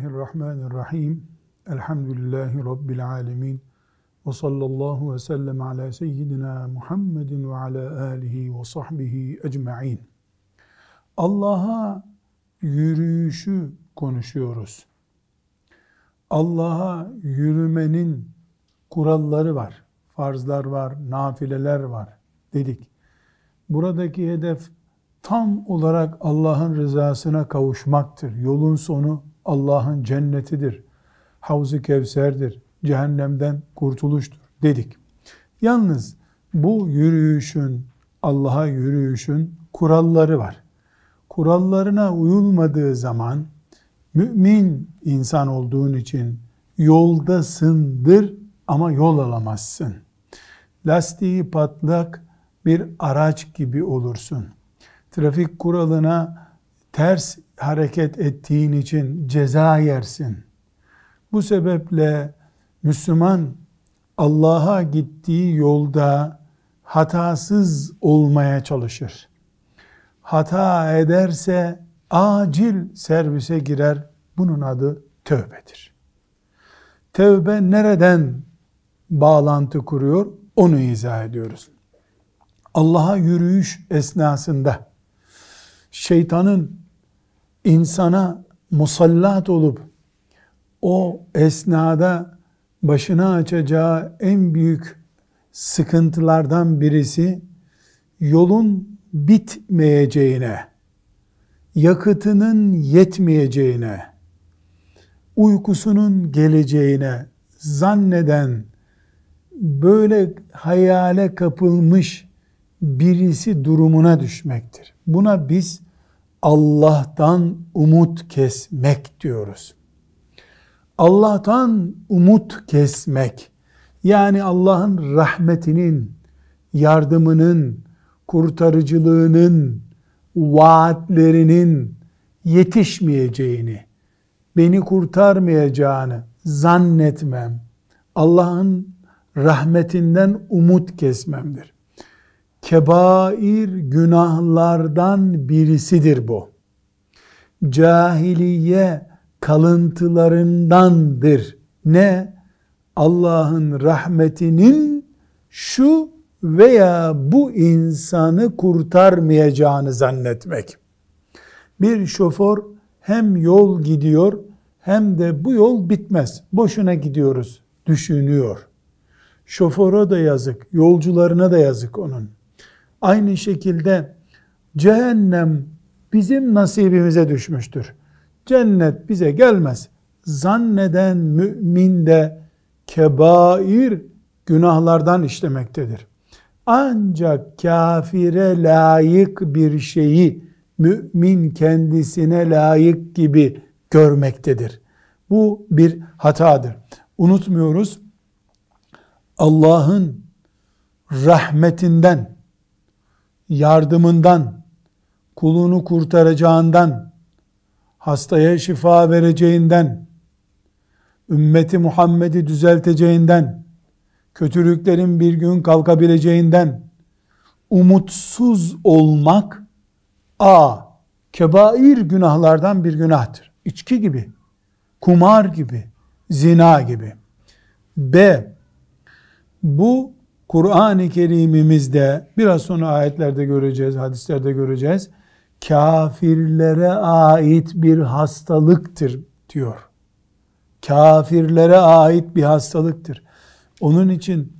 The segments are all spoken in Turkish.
Bismillahirrahmanirrahim. Elhamdülillahi Rabbil alemin. Ve sallallahu ve sellem ala seyyidina Muhammedin ve ala alihi ve sahbihi ecma'in. Allah'a yürüyüşü konuşuyoruz. Allah'a yürümenin kuralları var. Farzlar var, nafileler var dedik. Buradaki hedef tam olarak Allah'ın rızasına kavuşmaktır. Yolun sonu Allah'ın cennetidir. Havzu Kevser'dir. Cehennemden kurtuluştur dedik. Yalnız bu yürüyüşün, Allah'a yürüyüşün kuralları var. Kurallarına uyulmadığı zaman mümin insan olduğun için yoldasındır ama yol alamazsın. Lastiği patlak bir araç gibi olursun. Trafik kuralına ters hareket ettiğin için ceza yersin. Bu sebeple Müslüman Allah'a gittiği yolda hatasız olmaya çalışır. Hata ederse acil servise girer. Bunun adı tövbedir. Tövbe nereden bağlantı kuruyor? Onu izah ediyoruz. Allah'a yürüyüş esnasında şeytanın insana musallat olup o esnada başına açacağı en büyük sıkıntılardan birisi yolun bitmeyeceğine, yakıtının yetmeyeceğine, uykusunun geleceğine zanneden böyle hayale kapılmış birisi durumuna düşmektir. Buna biz Allah'tan umut kesmek diyoruz. Allah'tan umut kesmek yani Allah'ın rahmetinin, yardımının, kurtarıcılığının, vaatlerinin yetişmeyeceğini, beni kurtarmayacağını zannetmem, Allah'ın rahmetinden umut kesmemdir kebair günahlardan birisidir bu. Cahiliye kalıntılarındandır. Ne? Allah'ın rahmetinin şu veya bu insanı kurtarmayacağını zannetmek. Bir şoför hem yol gidiyor hem de bu yol bitmez. Boşuna gidiyoruz düşünüyor. Şoföre de yazık, yolcularına da yazık onun. Aynı şekilde cehennem bizim nasibimize düşmüştür. Cennet bize gelmez. Zanneden mümin de kebair günahlardan işlemektedir. Ancak kafire layık bir şeyi mümin kendisine layık gibi görmektedir. Bu bir hatadır. Unutmuyoruz. Allah'ın rahmetinden yardımından, kulunu kurtaracağından, hastaya şifa vereceğinden, ümmeti Muhammed'i düzelteceğinden, kötülüklerin bir gün kalkabileceğinden, umutsuz olmak, a, kebair günahlardan bir günahtır. İçki gibi, kumar gibi, zina gibi. B, bu Kur'an-ı Kerim'imizde biraz sonra ayetlerde göreceğiz, hadislerde göreceğiz. Kafirlere ait bir hastalıktır diyor. Kafirlere ait bir hastalıktır. Onun için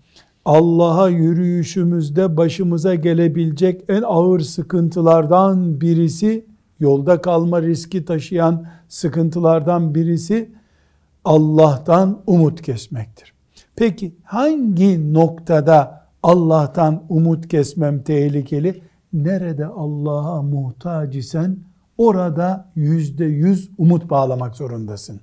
Allah'a yürüyüşümüzde başımıza gelebilecek en ağır sıkıntılardan birisi, yolda kalma riski taşıyan sıkıntılardan birisi Allah'tan umut kesmektir. Peki hangi noktada Allah'tan umut kesmem tehlikeli? Nerede Allah'a muhtaç isen orada yüzde yüz umut bağlamak zorundasın.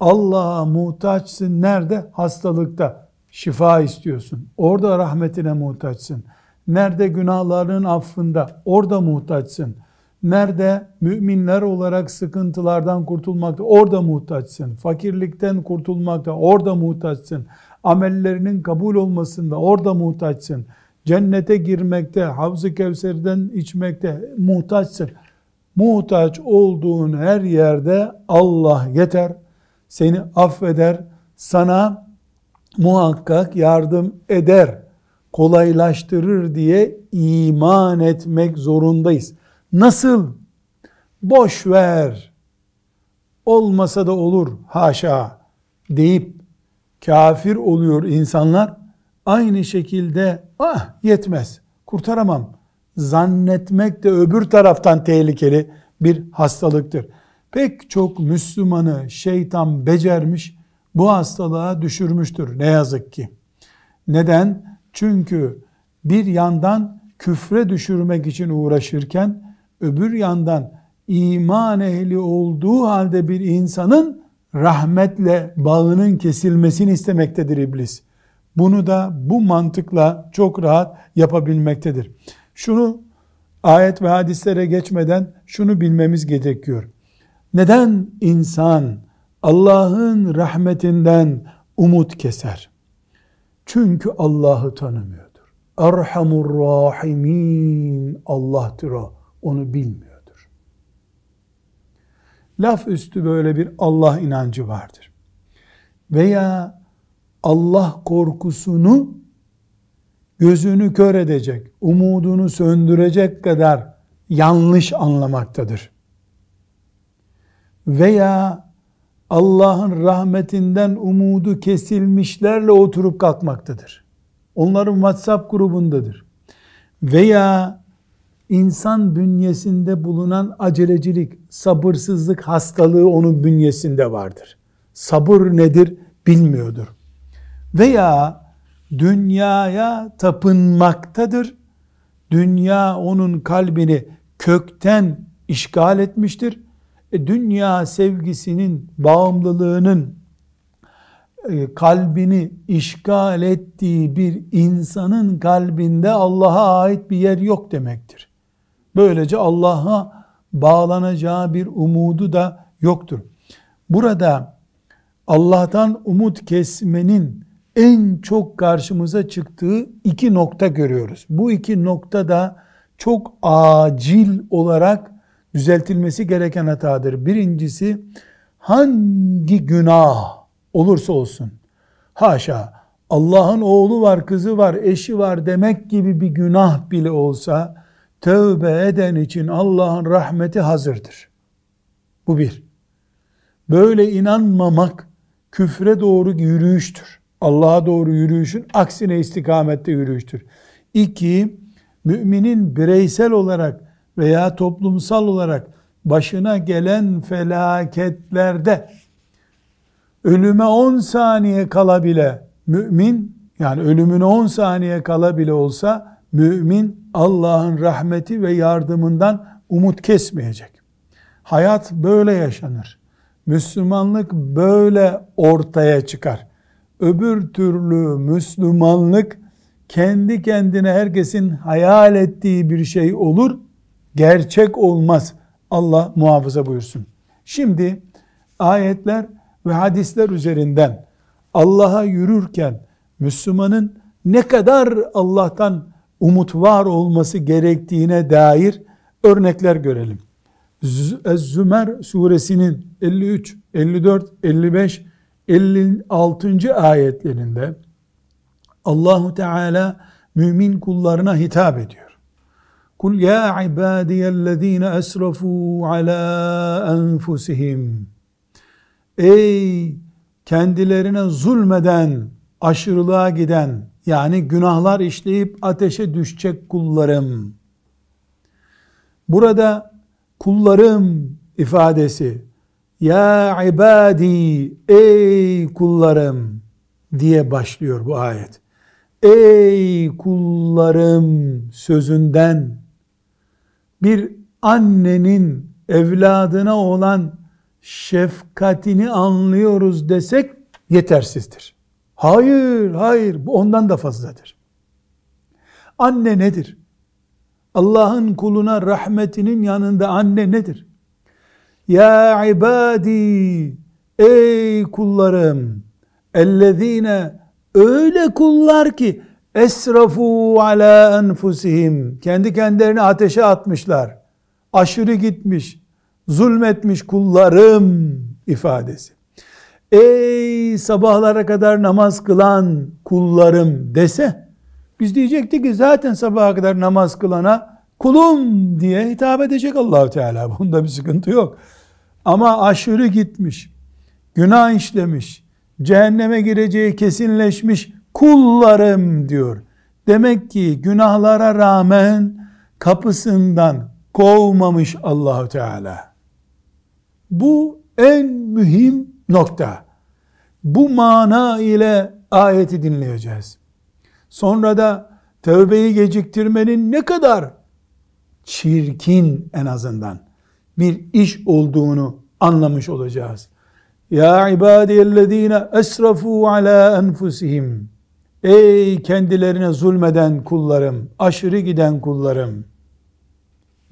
Allah'a muhtaçsın nerede? Hastalıkta şifa istiyorsun. Orada rahmetine muhtaçsın. Nerede günahların affında? Orada muhtaçsın. Nerede müminler olarak sıkıntılardan kurtulmakta orada muhtaçsın. Fakirlikten kurtulmakta orada muhtaçsın. Amellerinin kabul olmasında orada muhtaçsın. Cennete girmekte, Havz-ı Kevser'den içmekte muhtaçsın. muhtaç olduğun her yerde Allah yeter, seni affeder, sana muhakkak yardım eder, kolaylaştırır diye iman etmek zorundayız. Nasıl? Boş ver. Olmasa da olur haşa deyip kafir oluyor insanlar. Aynı şekilde ah yetmez kurtaramam zannetmek de öbür taraftan tehlikeli bir hastalıktır. Pek çok Müslümanı şeytan becermiş, bu hastalığa düşürmüştür ne yazık ki. Neden? Çünkü bir yandan küfre düşürmek için uğraşırken öbür yandan iman ehli olduğu halde bir insanın rahmetle bağının kesilmesini istemektedir iblis. Bunu da bu mantıkla çok rahat yapabilmektedir. Şunu ayet ve hadislere geçmeden şunu bilmemiz gerekiyor. Neden insan Allah'ın rahmetinden umut keser? Çünkü Allah'ı tanımıyordur. Erhamur rahimin Allah'tır o. Onu bilmiyordur. Laf üstü böyle bir Allah inancı vardır. Veya Allah korkusunu gözünü kör edecek, umudunu söndürecek kadar yanlış anlamaktadır. Veya Allah'ın rahmetinden umudu kesilmişlerle oturup kalkmaktadır. Onların WhatsApp grubundadır. Veya insan bünyesinde bulunan acelecilik, sabırsızlık hastalığı onun bünyesinde vardır. Sabır nedir bilmiyordur. Veya dünyaya tapınmaktadır. Dünya onun kalbini kökten işgal etmiştir. E, dünya sevgisinin, bağımlılığının e, kalbini işgal ettiği bir insanın kalbinde Allah'a ait bir yer yok demektir. Böylece Allah'a bağlanacağı bir umudu da yoktur. Burada Allah'tan umut kesmenin en çok karşımıza çıktığı iki nokta görüyoruz. Bu iki nokta da çok acil olarak düzeltilmesi gereken hatadır. Birincisi hangi günah olursa olsun haşa Allah'ın oğlu var, kızı var, eşi var demek gibi bir günah bile olsa tövbe eden için Allah'ın rahmeti hazırdır. Bu bir. Böyle inanmamak küfre doğru yürüyüştür. Allah'a doğru yürüyüşün aksine istikamette yürüyüştür. İki, müminin bireysel olarak veya toplumsal olarak başına gelen felaketlerde ölüme 10 saniye kala bile mümin yani ölümüne 10 saniye kala bile olsa mümin Allah'ın rahmeti ve yardımından umut kesmeyecek. Hayat böyle yaşanır. Müslümanlık böyle ortaya çıkar. Öbür türlü Müslümanlık kendi kendine herkesin hayal ettiği bir şey olur. Gerçek olmaz. Allah muhafaza buyursun. Şimdi ayetler ve hadisler üzerinden Allah'a yürürken Müslümanın ne kadar Allah'tan umut var olması gerektiğine dair örnekler görelim. Ez-Zümer suresinin 53, 54, 55 56. ayetlerinde Allahu Teala mümin kullarına hitap ediyor. Kul ya ibadiyellezine esrafu ala enfusihim. Ey kendilerine zulmeden, aşırılığa giden, yani günahlar işleyip ateşe düşecek kullarım. Burada kullarım ifadesi ya ibadi ey kullarım diye başlıyor bu ayet. Ey kullarım sözünden bir annenin evladına olan şefkatini anlıyoruz desek yetersizdir. Hayır, hayır bu ondan da fazladır. Anne nedir? Allah'ın kuluna rahmetinin yanında anne nedir? Ya ibadi ey kullarım ellezine öyle kullar ki esrafu ala enfusihim kendi kendilerini ateşe atmışlar. aşırı gitmiş, zulmetmiş kullarım ifadesi. Ey sabahlara kadar namaz kılan kullarım dese biz diyecektik ki zaten sabaha kadar namaz kılana kulum diye hitap edecek Allahu Teala. Bunda bir sıkıntı yok. Ama aşırı gitmiş, günah işlemiş, cehenneme gireceği kesinleşmiş kullarım diyor. Demek ki günahlara rağmen kapısından kovmamış Allahu Teala. Bu en mühim nokta. Bu mana ile ayeti dinleyeceğiz. Sonra da tövbeyi geciktirmenin ne kadar çirkin en azından bir iş olduğunu anlamış olacağız. Ya ibadiyellezine esrafu ala enfusihim. Ey kendilerine zulmeden kullarım, aşırı giden kullarım.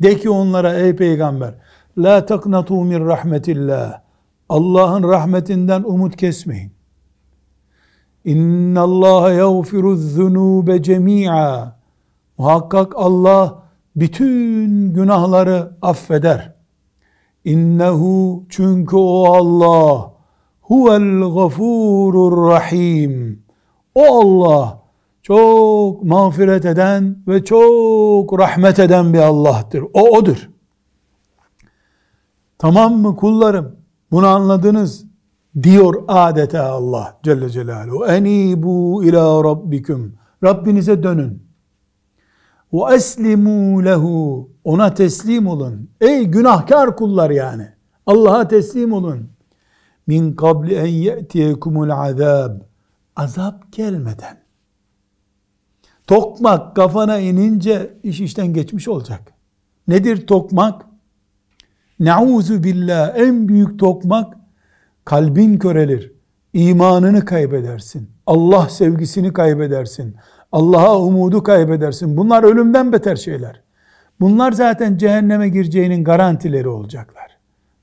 De ki onlara ey peygamber, la taknatu min rahmetillah. Allah'ın rahmetinden umut kesmeyin. İnna Allah yağfiru zunube cemi'a. Muhakkak Allah bütün günahları affeder. İnnehu çünkü o Allah huvel gafurur rahim. O Allah çok mağfiret eden ve çok rahmet eden bir Allah'tır. O odur. Tamam mı kullarım? Bunu anladınız diyor adeta Allah Celle Celaluhu. Enibu ila rabbikum. Rabbinize dönün. Ve eslimu lehu. Ona teslim olun. Ey günahkar kullar yani. Allah'a teslim olun. Min kabli en ye'tiyekumul azab. Azap gelmeden. Tokmak kafana inince iş işten geçmiş olacak. Nedir tokmak? Nauzu billah en büyük tokmak kalbin körelir. imanını kaybedersin. Allah sevgisini kaybedersin. Allah'a umudu kaybedersin. Bunlar ölümden beter şeyler. Bunlar zaten cehenneme gireceğinin garantileri olacaklar.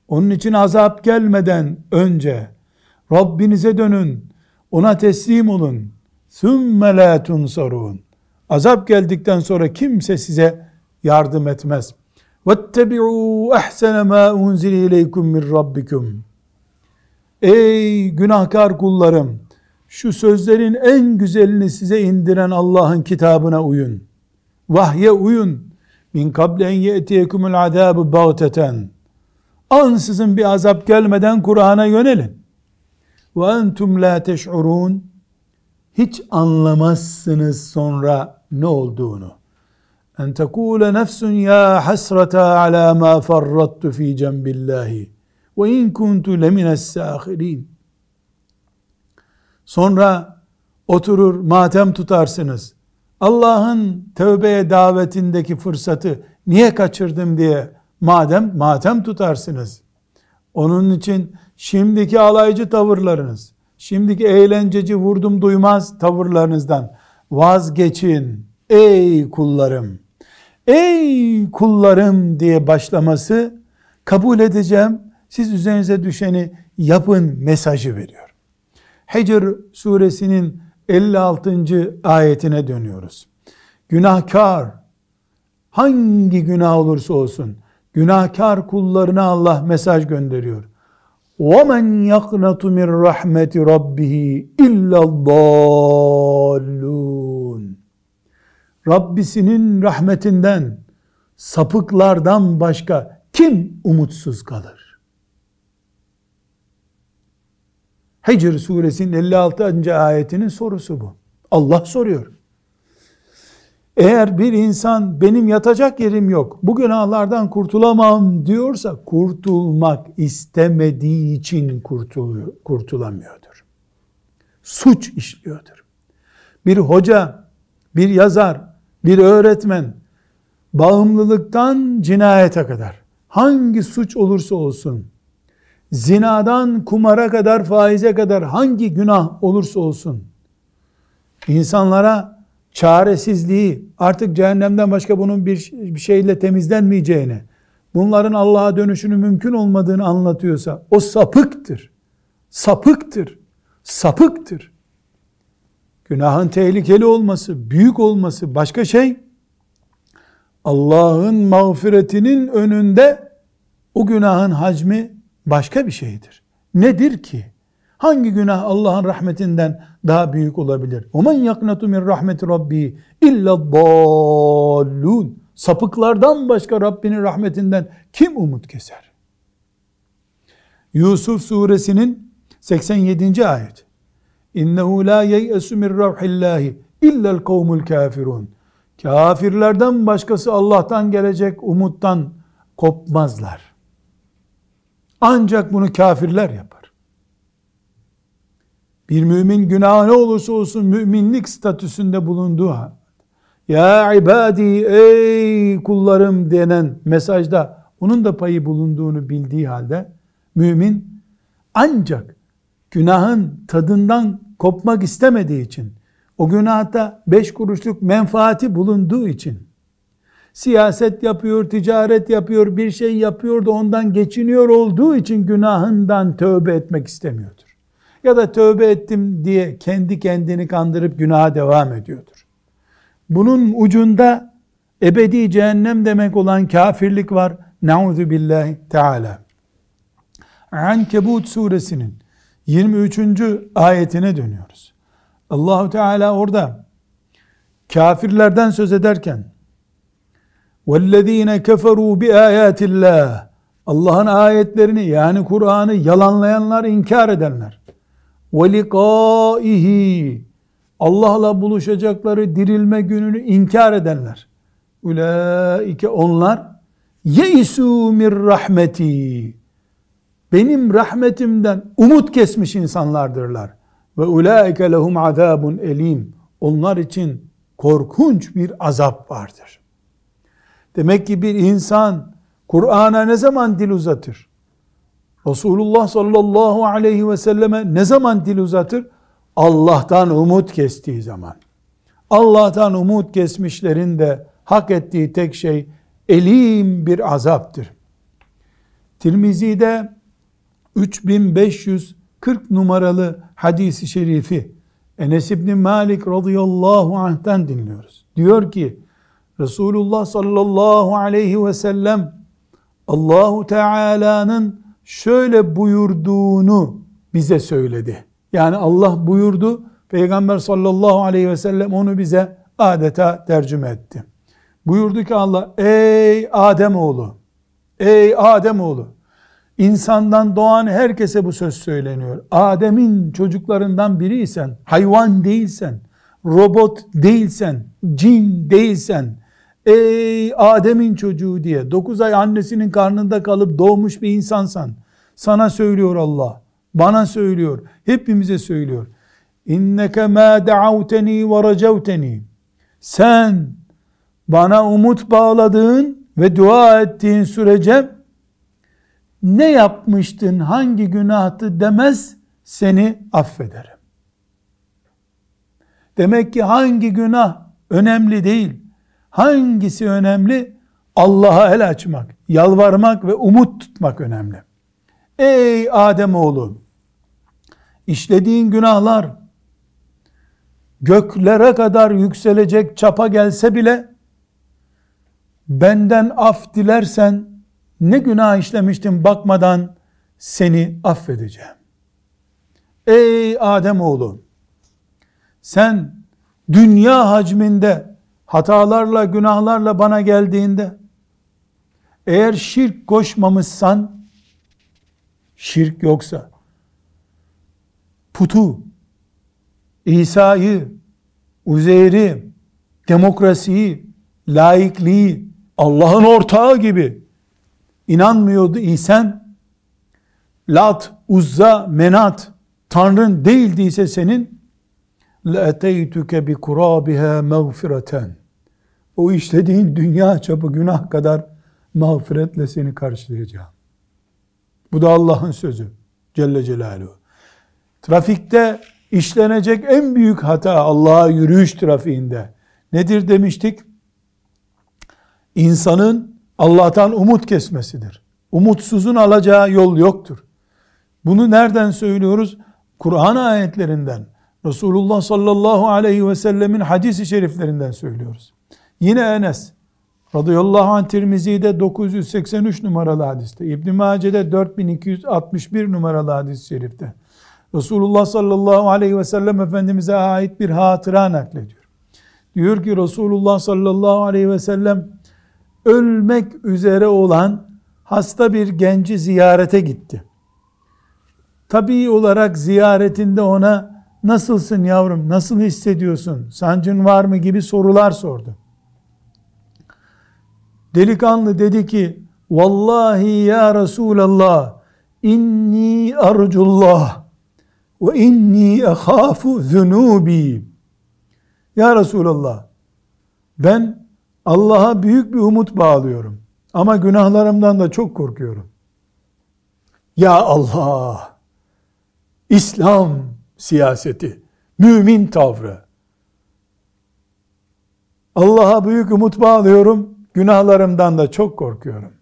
Onun için azap gelmeden önce Rabbinize dönün. Ona teslim olun. ثُمَّ لَا تُنْصَرُونَ Azap geldikten sonra kimse size yardım etmez. وَاتَّبِعُوا اَحْسَنَ مَا اُنْزِلِ اِلَيْكُمْ مِنْ رَبِّكُمْ Ey günahkar kullarım! Şu sözlerin en güzelini size indiren Allah'ın kitabına uyun. Vahye uyun. Min kable en ye'tiyekumul azabı bağteten. Ansızın bir azap gelmeden Kur'an'a yönelin. Ve entum la teş'urun. Hiç anlamazsınız sonra ne olduğunu. En tekule nefsun ya hasrata ala ma farrattu fi cembillahi ve in kuntu lemines sahirin. Sonra oturur matem tutarsınız. Allah'ın tövbeye davetindeki fırsatı niye kaçırdım diye madem matem tutarsınız. Onun için şimdiki alaycı tavırlarınız, şimdiki eğlenceci vurdum duymaz tavırlarınızdan vazgeçin ey kullarım Ey kullarım diye başlaması kabul edeceğim. Siz üzerinize düşeni yapın mesajı veriyor. Hicr suresinin 56. ayetine dönüyoruz. Günahkar hangi günah olursa olsun günahkar kullarına Allah mesaj gönderiyor. وَمَنْ يَقْنَتُ مِنْ رَحْمَةِ رَبِّهِ اِلَّا الضَّالُّونَ Rabbisinin rahmetinden sapıklardan başka kim umutsuz kalır? Hicr suresinin 56. ayetinin sorusu bu. Allah soruyor. Eğer bir insan benim yatacak yerim yok, bu günahlardan kurtulamam diyorsa kurtulmak istemediği için kurtuluyor, kurtulamıyordur. Suç işliyordur. Bir hoca, bir yazar, bir öğretmen bağımlılıktan cinayete kadar hangi suç olursa olsun zinadan kumara kadar, faize kadar hangi günah olursa olsun insanlara çaresizliği, artık cehennemden başka bunun bir, bir şeyle temizlenmeyeceğini, bunların Allah'a dönüşünü mümkün olmadığını anlatıyorsa o sapıktır. Sapıktır. Sapıktır Günahın tehlikeli olması, büyük olması başka şey. Allah'ın mağfiretinin önünde o günahın hacmi başka bir şeydir. Nedir ki? Hangi günah Allah'ın rahmetinden daha büyük olabilir? وَمَنْ يَقْنَتُ مِنْ رَحْمَةِ رَبِّهِ اِلَّا الضَّالُّونَ Sapıklardan başka Rabbinin rahmetinden kim umut keser? Yusuf suresinin 87. ayet. İnnehu la yeyesu min ravhillahi illel kavmul kafirun. Kafirlerden başkası Allah'tan gelecek umuttan kopmazlar. Ancak bunu kafirler yapar. Bir mümin günah ne olursa olsun müminlik statüsünde bulunduğu ya ibadi ey kullarım denen mesajda onun da payı bulunduğunu bildiği halde mümin ancak günahın tadından kopmak istemediği için o günahta beş kuruşluk menfaati bulunduğu için siyaset yapıyor, ticaret yapıyor, bir şey yapıyor da ondan geçiniyor olduğu için günahından tövbe etmek istemiyordur. Ya da tövbe ettim diye kendi kendini kandırıp günaha devam ediyordur. Bunun ucunda ebedi cehennem demek olan kafirlik var. Nauzu billahi teala. Ankebut suresinin 23. ayetine dönüyoruz. Allahu Teala orada kafirlerden söz ederken وَالَّذ۪ينَ كَفَرُوا بِآيَاتِ اللّٰهِ Allah'ın ayetlerini yani Kur'an'ı yalanlayanlar, inkar edenler. وَلِقَائِهِ Allah'la buluşacakları dirilme gününü inkar edenler. Ulaike onlar yeisu mir rahmeti. Benim rahmetimden umut kesmiş insanlardırlar. Ve ulaike lehum azabun elim. Onlar için korkunç bir azap vardır. Demek ki bir insan Kur'an'a ne zaman dil uzatır? Resulullah sallallahu aleyhi ve selleme ne zaman dil uzatır? Allah'tan umut kestiği zaman. Allah'tan umut kesmişlerin de hak ettiği tek şey elim bir azaptır. Tirmizi'de 3540 numaralı hadisi şerifi Enes İbni Malik radıyallahu anh'ten dinliyoruz. Diyor ki Resulullah sallallahu aleyhi ve sellem Allahu Teala'nın şöyle buyurduğunu bize söyledi. Yani Allah buyurdu, Peygamber sallallahu aleyhi ve sellem onu bize adeta tercüme etti. Buyurdu ki Allah, ey Adem oğlu, ey Adem oğlu, insandan doğan herkese bu söz söyleniyor. Adem'in çocuklarından biriysen, hayvan değilsen, robot değilsen, cin değilsen, ey Adem'in çocuğu diye 9 ay annesinin karnında kalıp doğmuş bir insansan, sana söylüyor Allah, bana söylüyor, hepimize söylüyor. İnneke ma da'avteni ve racavteni. Sen bana umut bağladığın ve dua ettiğin sürece ne yapmıştın, hangi günahtı demez, seni affederim. Demek ki hangi günah önemli değil. Hangisi önemli? Allah'a el açmak, yalvarmak ve umut tutmak önemli. Ey Adem oğlu, işlediğin günahlar göklere kadar yükselecek çapa gelse bile benden af dilersen ne günah işlemiştin bakmadan seni affedeceğim. Ey Adem oğlu sen dünya hacminde hatalarla günahlarla bana geldiğinde eğer şirk koşmamışsan şirk yoksa putu İsa'yı Uzeyr'i demokrasiyi laikliği Allah'ın ortağı gibi inanmıyordu isen Lat, Uzza, Menat Tanrın değildiyse senin لَاَتَيْتُكَ بِكُرَابِهَا مَغْفِرَةً O işlediğin dünya çapı günah kadar mağfiretle seni karşılayacağım. Bu da Allah'ın sözü. Celle Celaluhu. Trafikte işlenecek en büyük hata Allah'a yürüyüş trafiğinde. Nedir demiştik? İnsanın Allah'tan umut kesmesidir. Umutsuzun alacağı yol yoktur. Bunu nereden söylüyoruz? Kur'an ayetlerinden, Resulullah sallallahu aleyhi ve sellemin hadisi şeriflerinden söylüyoruz. Yine Enes radıyallahu anh Tirmizi'de 983 numaralı hadiste, İbn Mace'de 4261 numaralı hadis-i şerifte Resulullah sallallahu aleyhi ve sellem Efendimiz'e ait bir hatıra naklediyor. Diyor ki Resulullah sallallahu aleyhi ve sellem ölmek üzere olan hasta bir genci ziyarete gitti. Tabii olarak ziyaretinde ona nasılsın yavrum, nasıl hissediyorsun, sancın var mı gibi sorular sordu. Delikanlı dedi ki, Vallahi ya Resulallah, inni arcullah ve inni ehafu zunubi. Ya Resulallah, ben Allah'a büyük bir umut bağlıyorum. Ama günahlarımdan da çok korkuyorum. Ya Allah! İslam siyaseti, mümin tavrı. Allah'a büyük umut bağlıyorum, günahlarımdan da çok korkuyorum.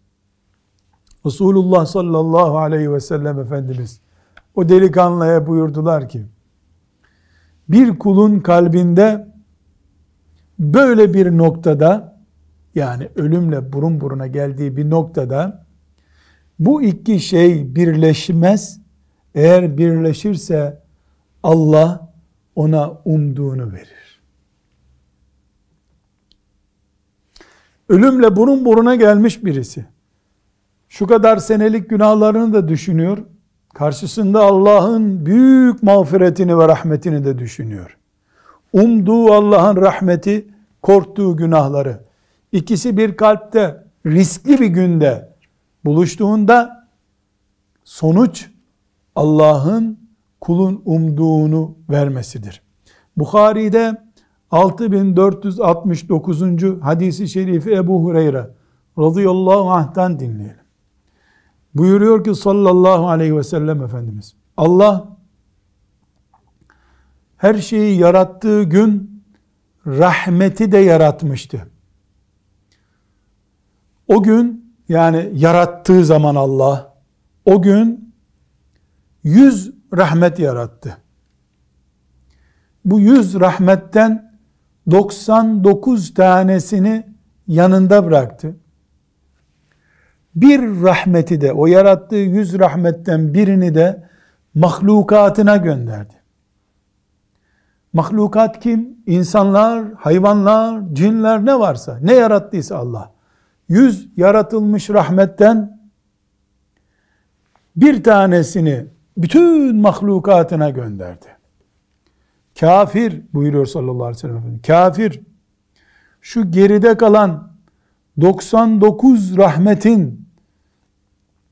Resulullah sallallahu aleyhi ve sellem Efendimiz o delikanlıya buyurdular ki, bir kulun kalbinde böyle bir noktada yani ölümle burun buruna geldiği bir noktada bu iki şey birleşmez. Eğer birleşirse Allah ona umduğunu verir. Ölümle burun buruna gelmiş birisi. Şu kadar senelik günahlarını da düşünüyor. Karşısında Allah'ın büyük mağfiretini ve rahmetini de düşünüyor. Umduğu Allah'ın rahmeti, korktuğu günahları. İkisi bir kalpte riskli bir günde buluştuğunda sonuç Allah'ın kulun umduğunu vermesidir. Bukhari'de 6469. hadisi şerifi Ebu Hureyre radıyallahu anh'tan dinleyelim. Buyuruyor ki sallallahu aleyhi ve sellem Efendimiz Allah her şeyi yarattığı gün rahmeti de yaratmıştı. O gün yani yarattığı zaman Allah o gün yüz rahmet yarattı. Bu yüz rahmetten 99 tanesini yanında bıraktı. Bir rahmeti de o yarattığı yüz rahmetten birini de mahlukatına gönderdi. Mahlukat kim? İnsanlar, hayvanlar, cinler ne varsa, ne yarattıysa Allah. Yüz yaratılmış rahmetten bir tanesini bütün mahlukatına gönderdi. Kafir buyuruyor sallallahu aleyhi ve sellem. Kafir şu geride kalan 99 rahmetin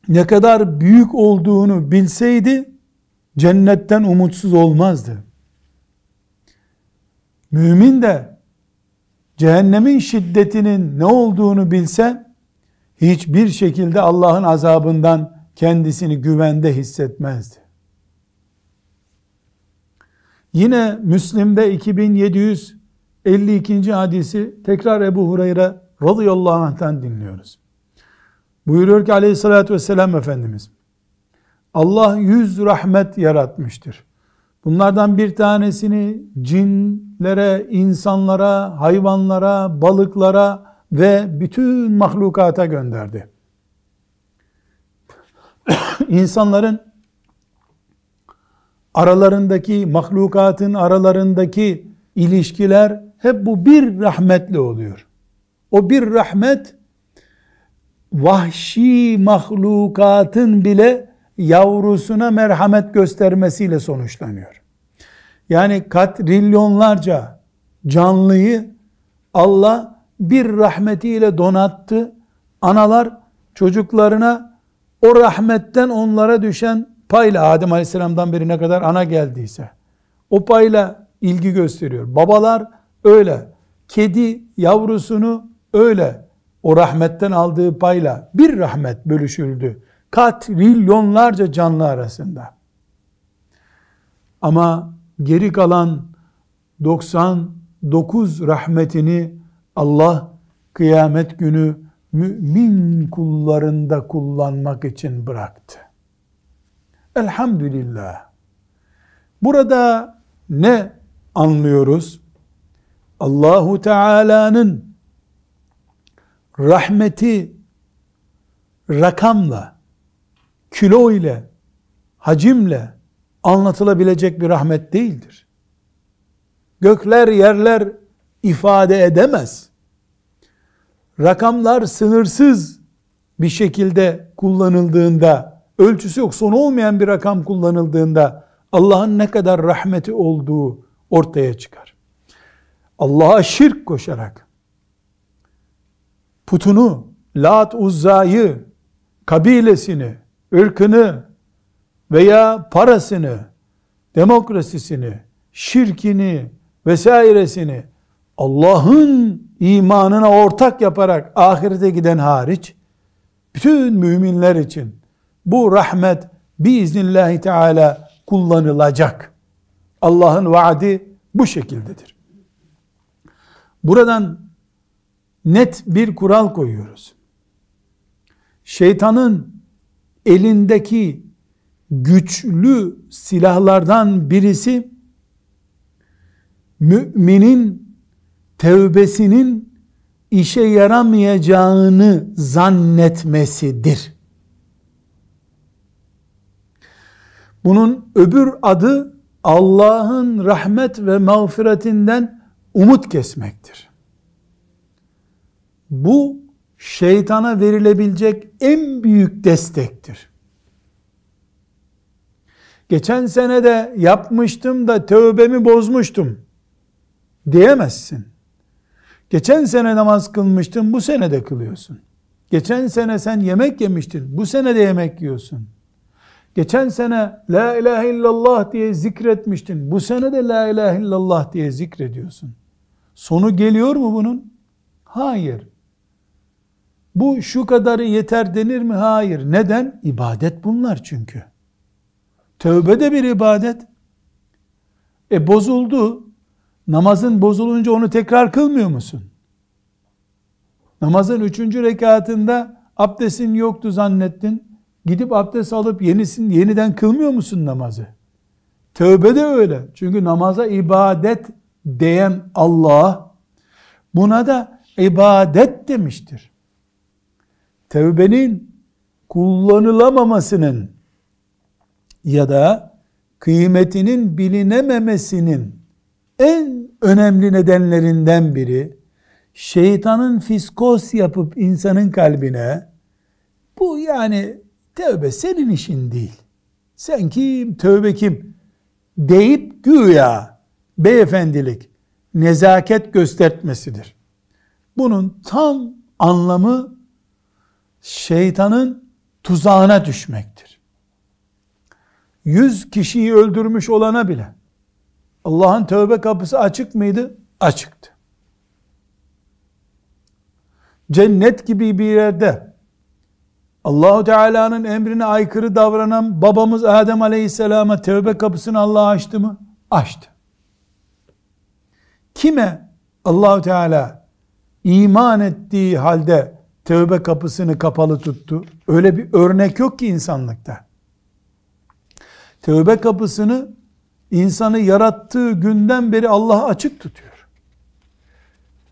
ne kadar büyük olduğunu bilseydi cennetten umutsuz olmazdı. Mümin de cehennemin şiddetinin ne olduğunu bilse hiçbir şekilde Allah'ın azabından kendisini güvende hissetmezdi. Yine Müslim'de 2752. hadisi tekrar Ebu Hureyre radıyallahu anh'tan dinliyoruz. Buyuruyor ki aleyhissalatü vesselam Efendimiz Allah yüz rahmet yaratmıştır. Bunlardan bir tanesini cinlere, insanlara, hayvanlara, balıklara ve bütün mahlukata gönderdi. İnsanların aralarındaki, mahlukatın aralarındaki ilişkiler hep bu bir rahmetle oluyor. O bir rahmet vahşi mahlukatın bile yavrusuna merhamet göstermesiyle sonuçlanıyor. Yani katrilyonlarca canlıyı Allah bir rahmetiyle donattı. Analar çocuklarına o rahmetten onlara düşen payla Adem Aleyhisselam'dan beri ne kadar ana geldiyse o payla ilgi gösteriyor. Babalar öyle. Kedi yavrusunu öyle o rahmetten aldığı payla bir rahmet bölüşüldü katrilyonlarca canlı arasında. Ama geri kalan 99 rahmetini Allah kıyamet günü mümin kullarında kullanmak için bıraktı. Elhamdülillah. Burada ne anlıyoruz? Allahu Teala'nın rahmeti rakamla, kilo ile, hacimle anlatılabilecek bir rahmet değildir. Gökler, yerler ifade edemez. Rakamlar sınırsız bir şekilde kullanıldığında, ölçüsü yok, sonu olmayan bir rakam kullanıldığında Allah'ın ne kadar rahmeti olduğu ortaya çıkar. Allah'a şirk koşarak putunu, Lat Uzza'yı, kabilesini, ırkını veya parasını, demokrasisini, şirkini vesairesini Allah'ın imanına ortak yaparak ahirete giden hariç bütün müminler için bu rahmet biiznillahü teala kullanılacak. Allah'ın vaadi bu şekildedir. Buradan net bir kural koyuyoruz. Şeytanın elindeki güçlü silahlardan birisi müminin tevbesinin işe yaramayacağını zannetmesidir. Bunun öbür adı Allah'ın rahmet ve mağfiretinden umut kesmektir. Bu şeytana verilebilecek en büyük destektir. Geçen sene de yapmıştım da tövbemi bozmuştum diyemezsin. Geçen sene namaz kılmıştın, bu sene de kılıyorsun. Geçen sene sen yemek yemiştin, bu sene de yemek yiyorsun. Geçen sene la ilahe illallah diye zikretmiştin, bu sene de la ilahe illallah diye zikrediyorsun. Sonu geliyor mu bunun? Hayır. Bu şu kadarı yeter denir mi? Hayır. Neden? İbadet bunlar çünkü. Tövbe de bir ibadet. E bozuldu. Namazın bozulunca onu tekrar kılmıyor musun? Namazın üçüncü rekatında abdestin yoktu zannettin. Gidip abdest alıp yenisin, yeniden kılmıyor musun namazı? Tövbe de öyle. Çünkü namaza ibadet diyen Allah buna da ibadet demiştir. Tevbenin kullanılamamasının ya da kıymetinin bilinememesinin en önemli nedenlerinden biri şeytanın fiskos yapıp insanın kalbine bu yani tövbe senin işin değil. Sen kim, tövbe kim deyip güya beyefendilik, nezaket göstermesidir. Bunun tam anlamı şeytanın tuzağına düşmektir. Yüz kişiyi öldürmüş olana bile Allah'ın tövbe kapısı açık mıydı? Açıktı. Cennet gibi bir yerde Allahu Teala'nın emrine aykırı davranan babamız Adem Aleyhisselam'a tövbe kapısını Allah açtı mı? Açtı. Kime Allahu Teala iman ettiği halde tövbe kapısını kapalı tuttu? Öyle bir örnek yok ki insanlıkta. Tövbe kapısını insanı yarattığı günden beri Allah açık tutuyor.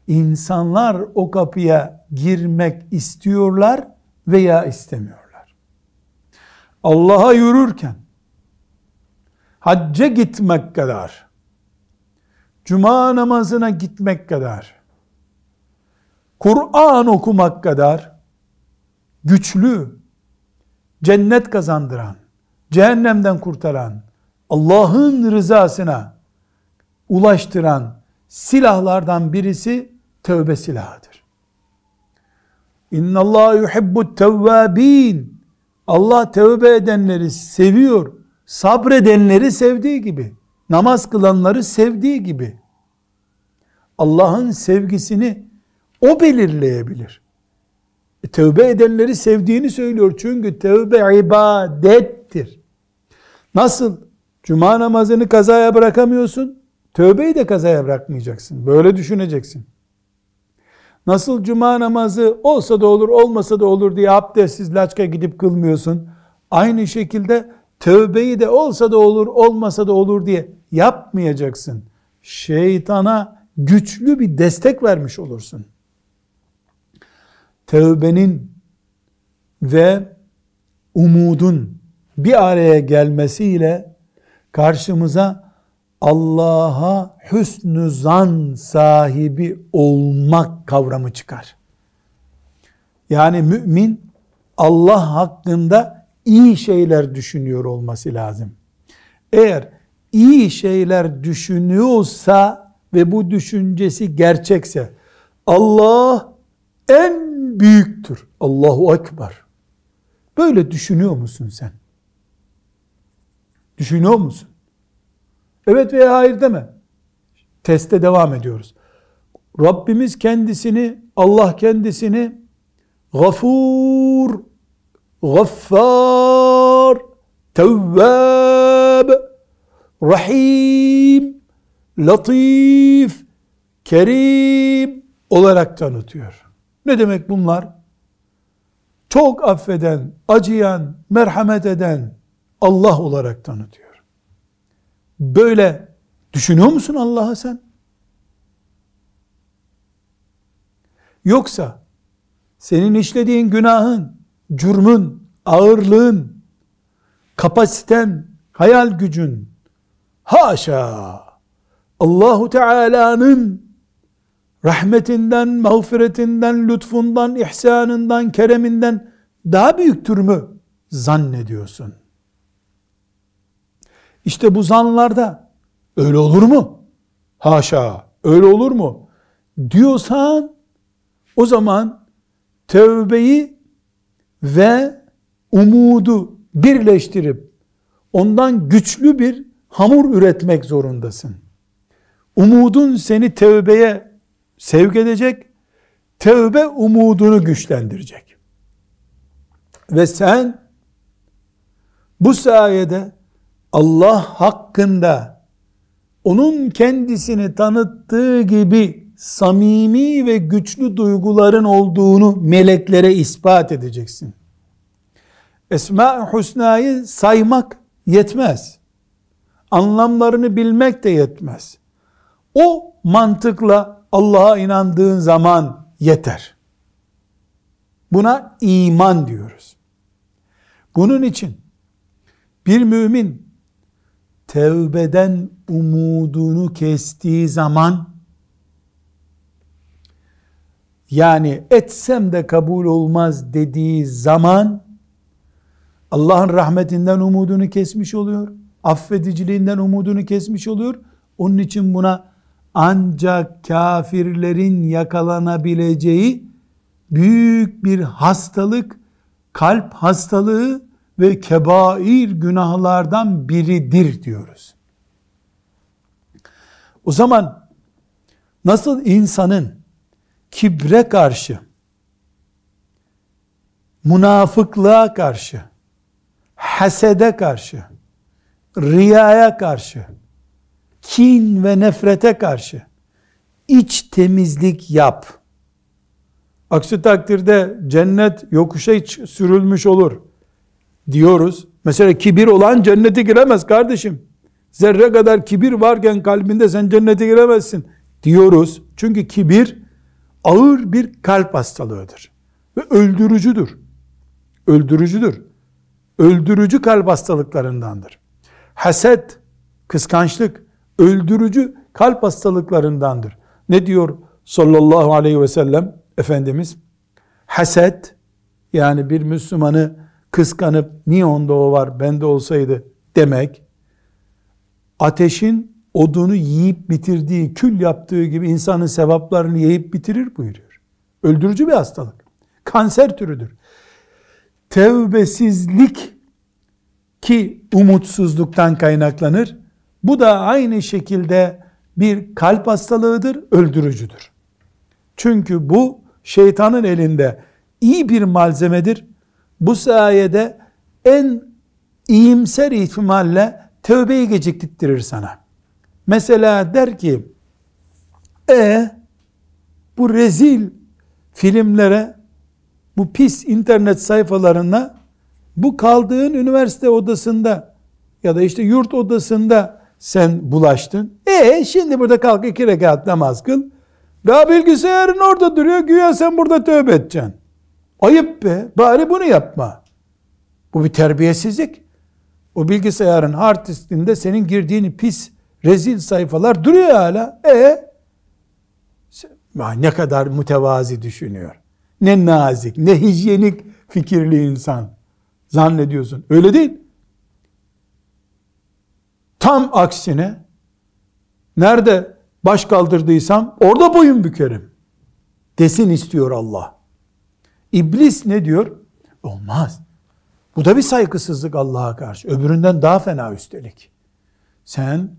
İnsanlar o kapıya girmek istiyorlar veya istemiyorlar. Allah'a yürürken hacca gitmek kadar, cuma namazına gitmek kadar, Kur'an okumak kadar güçlü, cennet kazandıran, cehennemden kurtaran, Allah'ın rızasına ulaştıran silahlardan birisi tövbe silahıdır. İnna Allah yuhibbu tevvabin. Allah tövbe edenleri seviyor. Sabredenleri sevdiği gibi. Namaz kılanları sevdiği gibi. Allah'ın sevgisini o belirleyebilir. E, tövbe edenleri sevdiğini söylüyor. Çünkü tövbe ibadettir. Nasıl Cuma namazını kazaya bırakamıyorsun. Tövbeyi de kazaya bırakmayacaksın. Böyle düşüneceksin. Nasıl cuma namazı olsa da olur olmasa da olur diye abdestsiz laçka gidip kılmıyorsun. Aynı şekilde tövbeyi de olsa da olur olmasa da olur diye yapmayacaksın. Şeytana güçlü bir destek vermiş olursun. Tevbenin ve umudun bir araya gelmesiyle karşımıza Allah'a hüsnü zan sahibi olmak kavramı çıkar. Yani mümin Allah hakkında iyi şeyler düşünüyor olması lazım. Eğer iyi şeyler düşünüyorsa ve bu düşüncesi gerçekse Allah en büyüktür. Allahu Ekber. Böyle düşünüyor musun sen? Düşünüyor musun? Evet veya hayır deme. Teste devam ediyoruz. Rabbimiz kendisini, Allah kendisini gafur, gaffar, tevvab, rahim, latif, kerim olarak tanıtıyor. Ne demek bunlar? Çok affeden, acıyan, merhamet eden Allah olarak tanıtıyor. Böyle düşünüyor musun Allah'a sen? Yoksa senin işlediğin günahın, cürmün, ağırlığın, kapasiten, hayal gücün, haşa Allahu Teala'nın rahmetinden, mağfiretinden, lütfundan, ihsanından, kereminden daha büyüktür mü zannediyorsun? İşte bu zanlarda öyle olur mu? Haşa öyle olur mu? Diyorsan o zaman tövbeyi ve umudu birleştirip ondan güçlü bir hamur üretmek zorundasın. Umudun seni tövbeye sevk edecek, tövbe umudunu güçlendirecek. Ve sen bu sayede Allah hakkında onun kendisini tanıttığı gibi samimi ve güçlü duyguların olduğunu meleklere ispat edeceksin. Esma-i Hüsna'yı saymak yetmez. Anlamlarını bilmek de yetmez. O mantıkla Allah'a inandığın zaman yeter. Buna iman diyoruz. Bunun için bir mümin tevbeden umudunu kestiği zaman yani etsem de kabul olmaz dediği zaman Allah'ın rahmetinden umudunu kesmiş oluyor. Affediciliğinden umudunu kesmiş oluyor. Onun için buna ancak kafirlerin yakalanabileceği büyük bir hastalık, kalp hastalığı ve kebair günahlardan biridir diyoruz. O zaman nasıl insanın kibre karşı, münafıklığa karşı, hasede karşı, riyaya karşı, kin ve nefrete karşı iç temizlik yap. Aksi takdirde cennet yokuşa hiç sürülmüş olur diyoruz. Mesela kibir olan cennete giremez kardeşim. Zerre kadar kibir varken kalbinde sen cennete giremezsin diyoruz. Çünkü kibir ağır bir kalp hastalığıdır. Ve öldürücüdür. Öldürücüdür. Öldürücü kalp hastalıklarındandır. Haset, kıskançlık, öldürücü kalp hastalıklarındandır. Ne diyor sallallahu aleyhi ve sellem Efendimiz? Haset, yani bir Müslümanı kıskanıp niye onda o var bende olsaydı demek ateşin odunu yiyip bitirdiği, kül yaptığı gibi insanın sevaplarını yiyip bitirir buyuruyor. Öldürücü bir hastalık. Kanser türüdür. Tevbesizlik ki umutsuzluktan kaynaklanır. Bu da aynı şekilde bir kalp hastalığıdır, öldürücüdür. Çünkü bu şeytanın elinde iyi bir malzemedir. Bu sayede en iyimser ihtimalle tövbeyi geciktirir sana. Mesela der ki, e bu rezil filmlere, bu pis internet sayfalarına, bu kaldığın üniversite odasında ya da işte yurt odasında sen bulaştın. E şimdi burada kalk iki rekat namaz kıl. Daha bilgisayarın orada duruyor. Güya sen burada tövbe edeceksin. Ayıp be. Bari bunu yapma. Bu bir terbiyesizlik. O bilgisayarın hard diskinde senin girdiğin pis, rezil sayfalar duruyor hala. E ne kadar mütevazi düşünüyor. Ne nazik, ne hijyenik fikirli insan. Zannediyorsun. Öyle değil. Tam aksine nerede baş kaldırdıysam orada boyun bükerim. Desin istiyor Allah. İblis ne diyor? Olmaz. Bu da bir saygısızlık Allah'a karşı. Öbüründen daha fena üstelik. Sen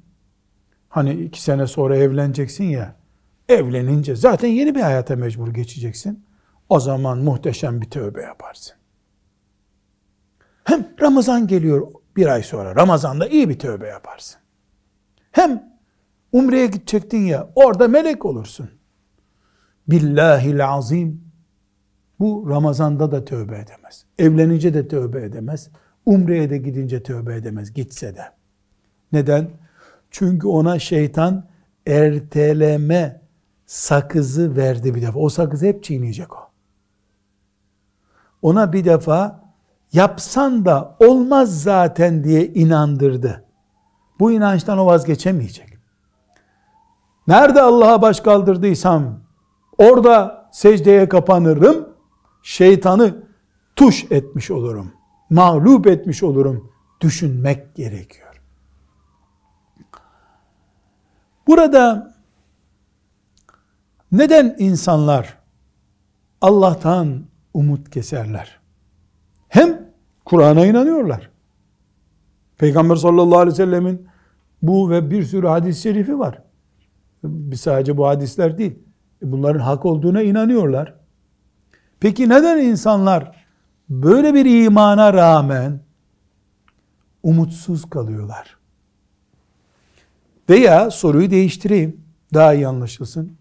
hani iki sene sonra evleneceksin ya, evlenince zaten yeni bir hayata mecbur geçeceksin. O zaman muhteşem bir tövbe yaparsın. Hem Ramazan geliyor bir ay sonra. Ramazan'da iyi bir tövbe yaparsın. Hem Umre'ye gidecektin ya orada melek olursun. Billahil azim. Bu Ramazan'da da tövbe edemez. Evlenince de tövbe edemez. Umre'ye de gidince tövbe edemez gitse de. Neden? Çünkü ona şeytan erteleme sakızı verdi bir defa. O sakızı hep çiğneyecek o. Ona bir defa yapsan da olmaz zaten diye inandırdı. Bu inançtan o vazgeçemeyecek. Nerede Allah'a baş kaldırdıysam orada secdeye kapanırım. Şeytanı tuş etmiş olurum. Mağlup etmiş olurum. Düşünmek gerekiyor. Burada neden insanlar Allah'tan umut keserler? Hem Kur'an'a inanıyorlar. Peygamber sallallahu aleyhi ve sellemin bu ve bir sürü hadis-i şerifi var. Sadece bu hadisler değil. E, bunların hak olduğuna inanıyorlar. Peki neden insanlar böyle bir imana rağmen umutsuz kalıyorlar? Veya soruyu değiştireyim. Daha iyi anlaşılsın.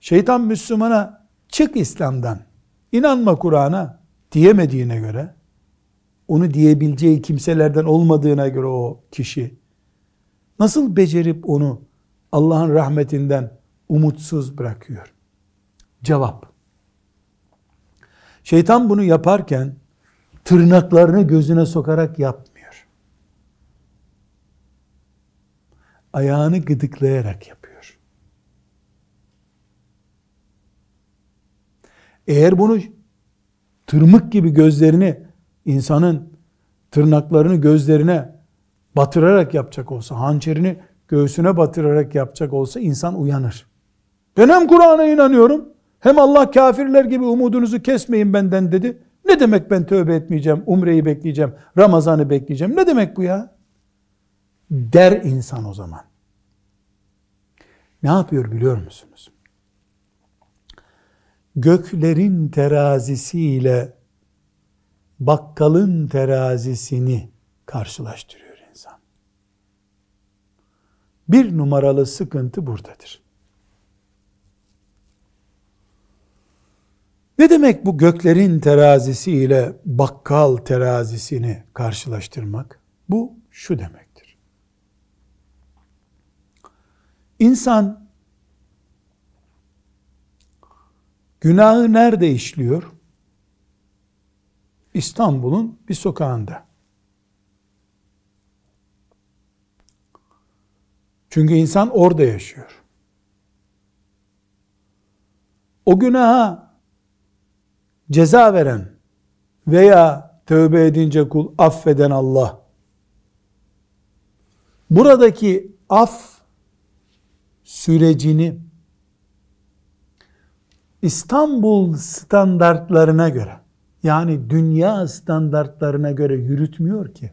Şeytan Müslümana çık İslam'dan. inanma Kur'an'a diyemediğine göre onu diyebileceği kimselerden olmadığına göre o kişi nasıl becerip onu Allah'ın rahmetinden umutsuz bırakıyor? Cevap. Şeytan bunu yaparken tırnaklarını gözüne sokarak yapmıyor. Ayağını gıdıklayarak yapıyor. Eğer bunu tırmık gibi gözlerini insanın tırnaklarını gözlerine batırarak yapacak olsa, hançerini göğsüne batırarak yapacak olsa insan uyanır. Ben hem Kur'an'a inanıyorum, hem Allah kafirler gibi umudunuzu kesmeyin benden dedi. Ne demek ben tövbe etmeyeceğim, umreyi bekleyeceğim, Ramazan'ı bekleyeceğim. Ne demek bu ya? Der insan o zaman. Ne yapıyor biliyor musunuz? Göklerin terazisiyle bakkalın terazisini karşılaştırıyor insan. Bir numaralı sıkıntı buradadır. Ne demek bu göklerin terazisi ile bakkal terazisini karşılaştırmak? Bu şu demektir. İnsan günahı nerede işliyor? İstanbul'un bir sokağında. Çünkü insan orada yaşıyor. O günaha ceza veren veya tövbe edince kul affeden Allah buradaki af sürecini İstanbul standartlarına göre yani dünya standartlarına göre yürütmüyor ki.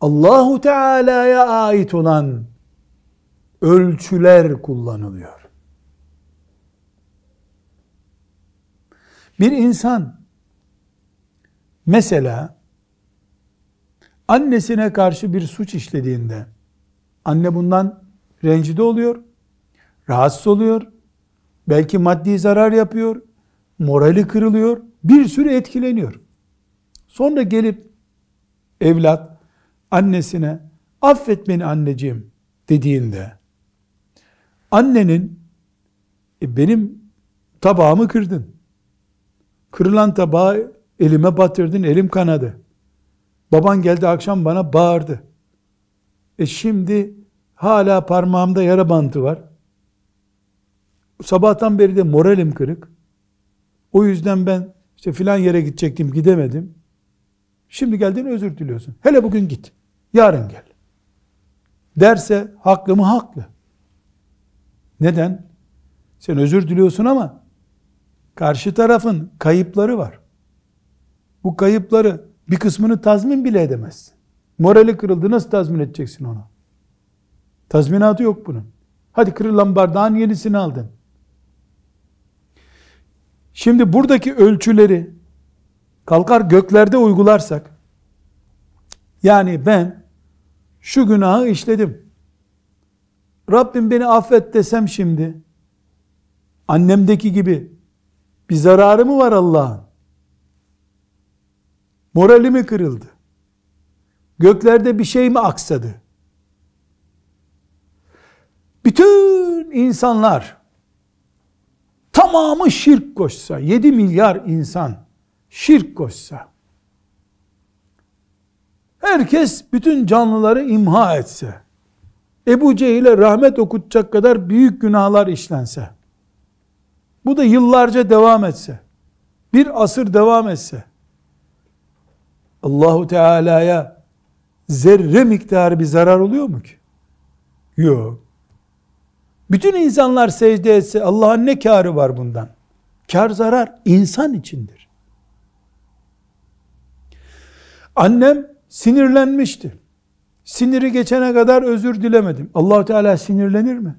Allahu Teala'ya ait olan ölçüler kullanılıyor. Bir insan mesela annesine karşı bir suç işlediğinde anne bundan rencide oluyor, rahatsız oluyor, belki maddi zarar yapıyor, morali kırılıyor, bir sürü etkileniyor. Sonra gelip evlat annesine affet beni anneciğim dediğinde annenin E benim tabağımı kırdın. Kırılan tabağı elime batırdın, elim kanadı. Baban geldi akşam bana bağırdı. E şimdi hala parmağımda yara bantı var. Sabahtan beri de moralim kırık. O yüzden ben işte filan yere gidecektim gidemedim. Şimdi geldin özür diliyorsun. Hele bugün git. Yarın gel. Derse haklı mı haklı. Neden? Sen özür diliyorsun ama karşı tarafın kayıpları var. Bu kayıpları bir kısmını tazmin bile edemezsin. Morali kırıldı nasıl tazmin edeceksin onu? Tazminatı yok bunun. Hadi kırılan bardağın yenisini aldın. Şimdi buradaki ölçüleri kalkar göklerde uygularsak yani ben şu günahı işledim. Rabbim beni affet desem şimdi annemdeki gibi bir zararı mı var Allah'ın? Morali mi kırıldı? Göklerde bir şey mi aksadı? Bütün insanlar tamamı şirk koşsa, 7 milyar insan şirk koşsa, herkes bütün canlıları imha etse, Ebu Cehil'e rahmet okutacak kadar büyük günahlar işlense, bu da yıllarca devam etse, bir asır devam etse, Allahu Teala'ya zerre miktarı bir zarar oluyor mu ki? Yok. Bütün insanlar secde etse Allah'ın ne karı var bundan? Kar zarar insan içindir. Annem sinirlenmişti. Siniri geçene kadar özür dilemedim. Allahu Teala sinirlenir mi?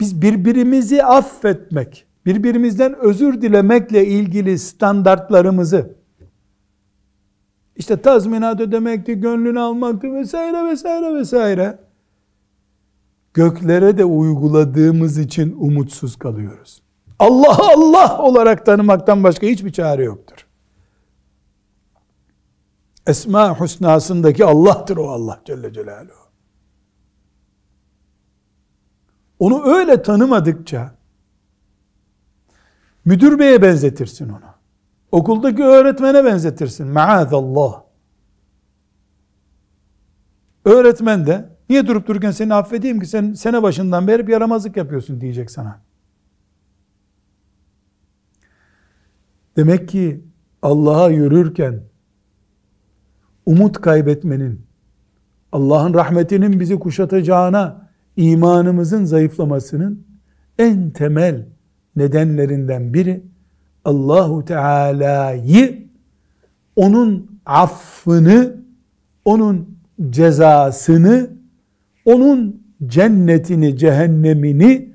Biz birbirimizi affetmek, birbirimizden özür dilemekle ilgili standartlarımızı işte tazminat ödemekti, gönlünü almaktı vesaire vesaire vesaire göklere de uyguladığımız için umutsuz kalıyoruz. Allah Allah olarak tanımaktan başka hiçbir çare yoktur. Esma husnasındaki Allah'tır o Allah Celle Celaluhu. Onu öyle tanımadıkça müdür beye benzetirsin onu. Okuldaki öğretmene benzetirsin. Maazallah. Öğretmen de niye durup dururken seni affedeyim ki sen sene başından beri bir yaramazlık yapıyorsun diyecek sana. Demek ki Allah'a yürürken umut kaybetmenin, Allah'ın rahmetinin bizi kuşatacağına imanımızın zayıflamasının en temel nedenlerinden biri Allahu Teala'yı onun affını, onun cezasını, onun cennetini, cehennemini,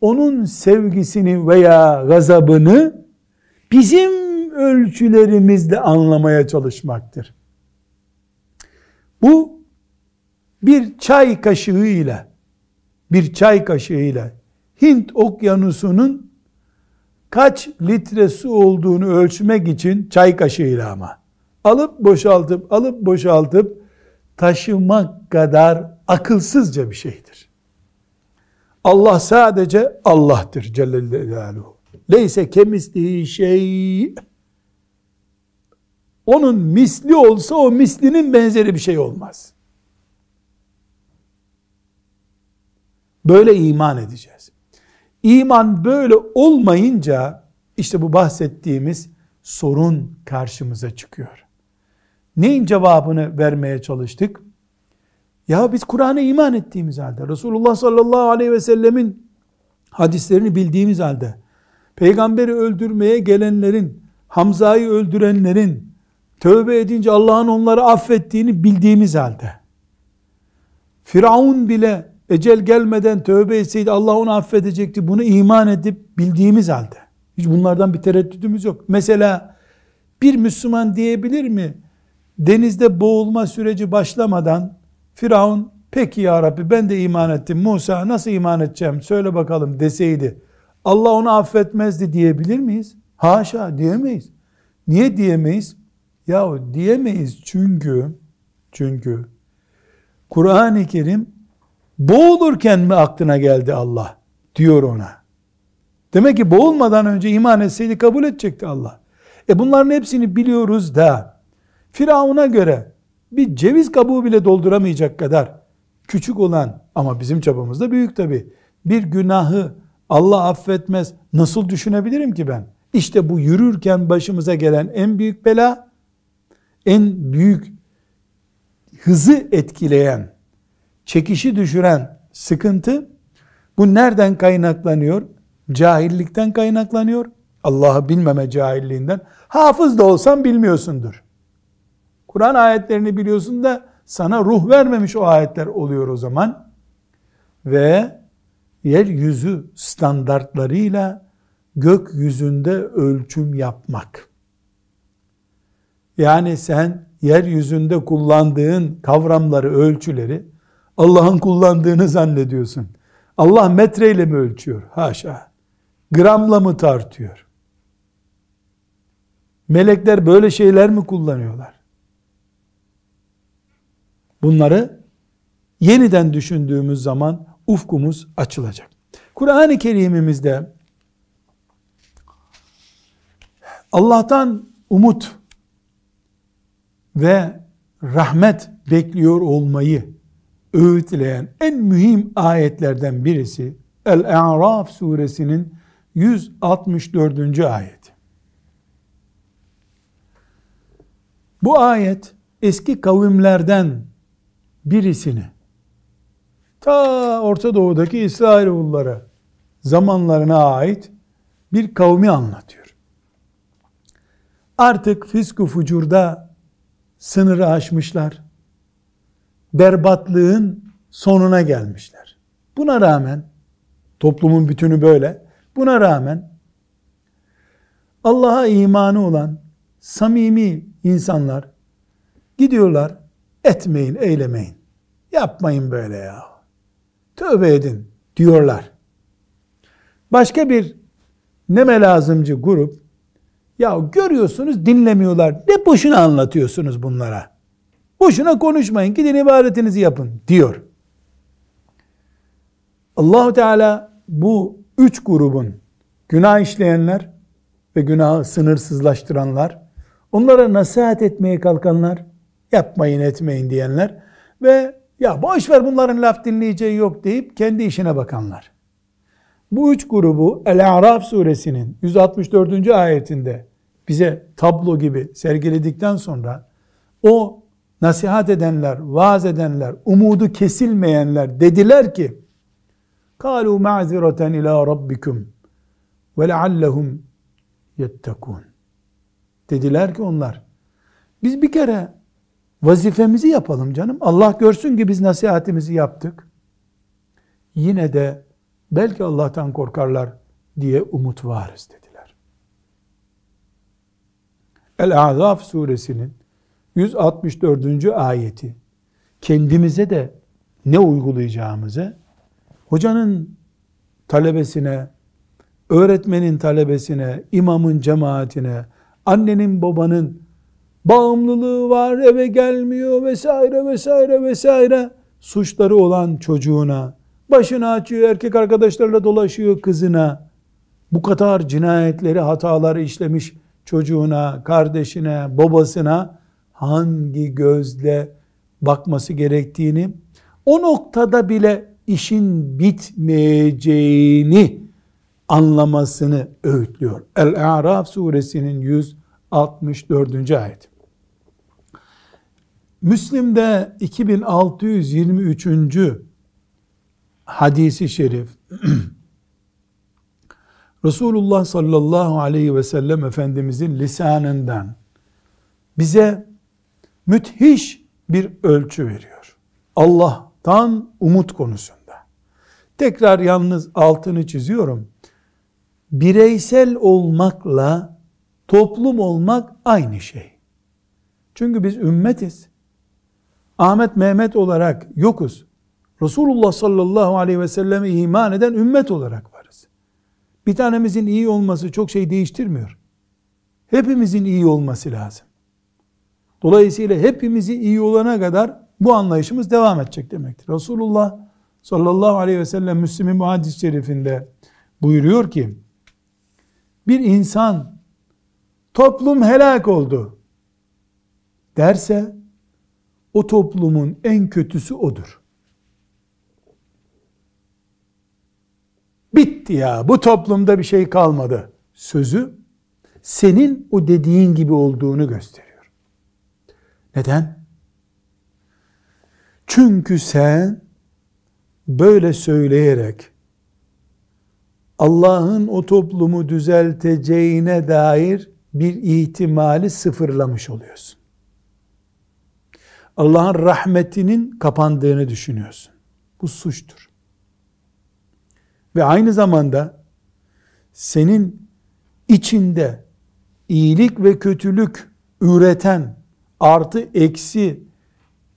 onun sevgisini veya gazabını bizim ölçülerimizle anlamaya çalışmaktır. Bu bir çay kaşığıyla bir çay kaşığıyla Hint okyanusunun kaç litre su olduğunu ölçmek için çay kaşığıyla ama alıp boşaltıp alıp boşaltıp taşımak kadar akılsızca bir şeydir. Allah sadece Allah'tır Celle Celaluhu. Leyse kemislihi şey onun misli olsa o mislinin benzeri bir şey olmaz. Böyle iman edeceğiz. İman böyle olmayınca işte bu bahsettiğimiz sorun karşımıza çıkıyor. Neyin cevabını vermeye çalıştık? Ya biz Kur'an'a iman ettiğimiz halde, Resulullah sallallahu aleyhi ve sellemin hadislerini bildiğimiz halde, peygamberi öldürmeye gelenlerin, Hamza'yı öldürenlerin, tövbe edince Allah'ın onları affettiğini bildiğimiz halde, Firavun bile ecel gelmeden tövbe etseydi Allah onu affedecekti. Bunu iman edip bildiğimiz halde. Hiç bunlardan bir tereddütümüz yok. Mesela bir Müslüman diyebilir mi? Denizde boğulma süreci başlamadan Firavun peki ya Rabbi ben de iman ettim. Musa nasıl iman edeceğim söyle bakalım deseydi. Allah onu affetmezdi diyebilir miyiz? Haşa diyemeyiz. Niye diyemeyiz? Yahu diyemeyiz çünkü çünkü Kur'an-ı Kerim Boğulurken mi aklına geldi Allah? Diyor ona. Demek ki boğulmadan önce iman etseydi kabul edecekti Allah. E bunların hepsini biliyoruz da Firavun'a göre bir ceviz kabuğu bile dolduramayacak kadar küçük olan ama bizim çapımızda büyük tabi bir günahı Allah affetmez nasıl düşünebilirim ki ben? İşte bu yürürken başımıza gelen en büyük bela, en büyük hızı etkileyen, çekişi düşüren sıkıntı bu nereden kaynaklanıyor? Cahillikten kaynaklanıyor. Allah'ı bilmeme cahilliğinden. Hafız da olsan bilmiyorsundur. Kur'an ayetlerini biliyorsun da sana ruh vermemiş o ayetler oluyor o zaman. Ve yeryüzü standartlarıyla gökyüzünde ölçüm yapmak. Yani sen yeryüzünde kullandığın kavramları, ölçüleri Allah'ın kullandığını zannediyorsun. Allah metreyle mi ölçüyor? Haşa. Gramla mı tartıyor? Melekler böyle şeyler mi kullanıyorlar? Bunları yeniden düşündüğümüz zaman ufkumuz açılacak. Kur'an-ı Kerim'imizde Allah'tan umut ve rahmet bekliyor olmayı öğütleyen en mühim ayetlerden birisi El-A'raf suresinin 164. ayet. Bu ayet eski kavimlerden birisini ta Orta Doğu'daki İsrailoğulları zamanlarına ait bir kavmi anlatıyor. Artık fisku fucurda sınırı aşmışlar. Berbatlığın sonuna gelmişler. Buna rağmen toplumun bütünü böyle. Buna rağmen Allah'a imanı olan samimi insanlar gidiyorlar etmeyin, eylemeyin. Yapmayın böyle ya. Tövbe edin diyorlar. Başka bir neme lazımcı grup ya görüyorsunuz dinlemiyorlar. Ne boşuna anlatıyorsunuz bunlara? Boşuna konuşmayın. Gidin ibadetinizi yapın diyor. Allahu Teala bu üç grubun günah işleyenler ve günahı sınırsızlaştıranlar, onlara nasihat etmeye kalkanlar, yapmayın etmeyin diyenler ve ya boş ver bunların laf dinleyeceği yok deyip kendi işine bakanlar. Bu üç grubu El-A'raf suresinin 164. ayetinde bize tablo gibi sergiledikten sonra o nasihat edenler, vaaz edenler, umudu kesilmeyenler dediler ki قَالُوا مَعْذِرَةً اِلَى رَبِّكُمْ وَلَعَلَّهُمْ يَتَّكُونَ Dediler ki onlar biz bir kere vazifemizi yapalım canım. Allah görsün ki biz nasihatimizi yaptık. Yine de belki Allah'tan korkarlar diye umut varız dediler. El-Azaf suresinin 164. ayeti kendimize de ne uygulayacağımızı hocanın talebesine, öğretmenin talebesine, imamın cemaatine, annenin babanın bağımlılığı var, eve gelmiyor vesaire vesaire vesaire suçları olan çocuğuna, başını açıyor, erkek arkadaşlarla dolaşıyor kızına, bu kadar cinayetleri, hataları işlemiş çocuğuna, kardeşine, babasına hangi gözle bakması gerektiğini, o noktada bile işin bitmeyeceğini anlamasını öğütlüyor. El-A'raf suresinin 164. ayet. Müslim'de 2623. hadisi şerif Resulullah sallallahu aleyhi ve sellem Efendimizin lisanından bize müthiş bir ölçü veriyor. Allah'tan umut konusunda. Tekrar yalnız altını çiziyorum. Bireysel olmakla toplum olmak aynı şey. Çünkü biz ümmetiz. Ahmet Mehmet olarak yokuz. Resulullah sallallahu aleyhi ve selleme iman eden ümmet olarak varız. Bir tanemizin iyi olması çok şey değiştirmiyor. Hepimizin iyi olması lazım. Dolayısıyla hepimizi iyi olana kadar bu anlayışımız devam edecek demektir. Resulullah sallallahu aleyhi ve sellem Müslim'in bu hadis-i şerifinde buyuruyor ki bir insan toplum helak oldu derse o toplumun en kötüsü odur. Bitti ya bu toplumda bir şey kalmadı sözü senin o dediğin gibi olduğunu gösteriyor. Neden? Çünkü sen böyle söyleyerek Allah'ın o toplumu düzelteceğine dair bir ihtimali sıfırlamış oluyorsun. Allah'ın rahmetinin kapandığını düşünüyorsun. Bu suçtur. Ve aynı zamanda senin içinde iyilik ve kötülük üreten artı eksi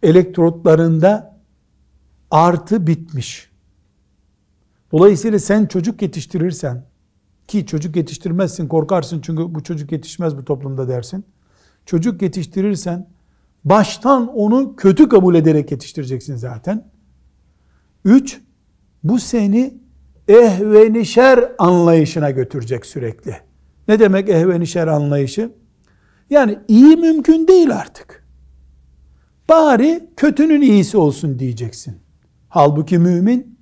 elektrotlarında artı bitmiş. Dolayısıyla sen çocuk yetiştirirsen ki çocuk yetiştirmezsin korkarsın çünkü bu çocuk yetişmez bu toplumda dersin. Çocuk yetiştirirsen baştan onu kötü kabul ederek yetiştireceksin zaten. Üç, bu seni ehvenişer anlayışına götürecek sürekli. Ne demek ehvenişer anlayışı? Yani iyi mümkün değil artık. Bari kötünün iyisi olsun diyeceksin. Halbuki mümin